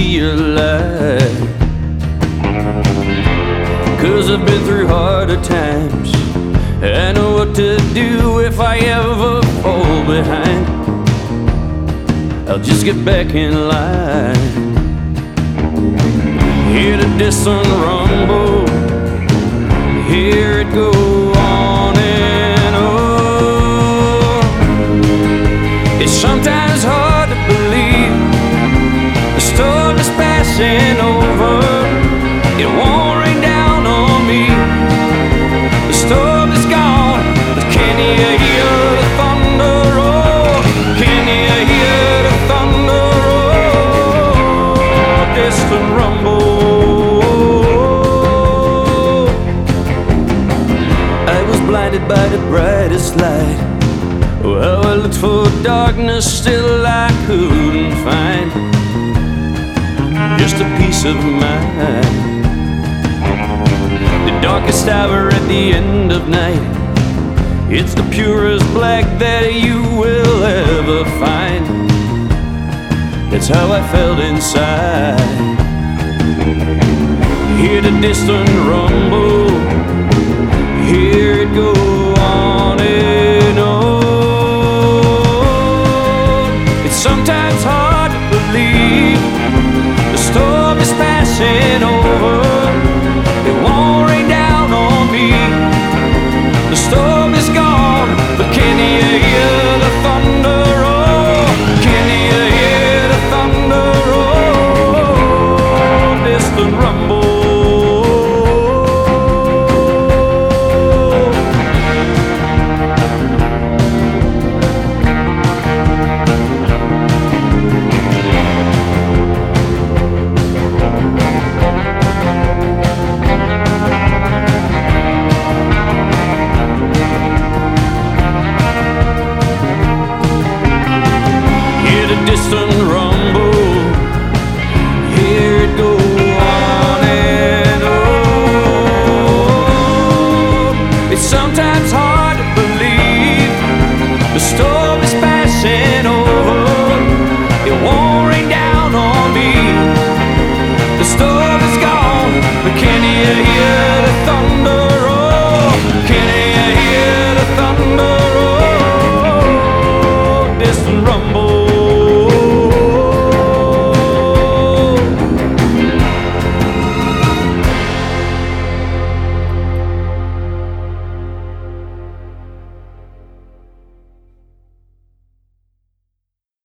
see a light. Cause I've been through harder times. I know what to do if I ever fall behind. I'll just get back in line. Hear the distant rumble. Hear it go on and on. It's sometimes hard. Is passing over. It won't rain down on me. The storm is gone, but can you hear the thunder roar? Can you hear the thunder roar? Distant rumble. I was blinded by the brightest light. Well, I looked for darkness, still I couldn't find just a peace of mind. The darkest hour at the end of night. It's the purest black that you will ever find. That's how I felt inside. Hear the distant rumble, hear it go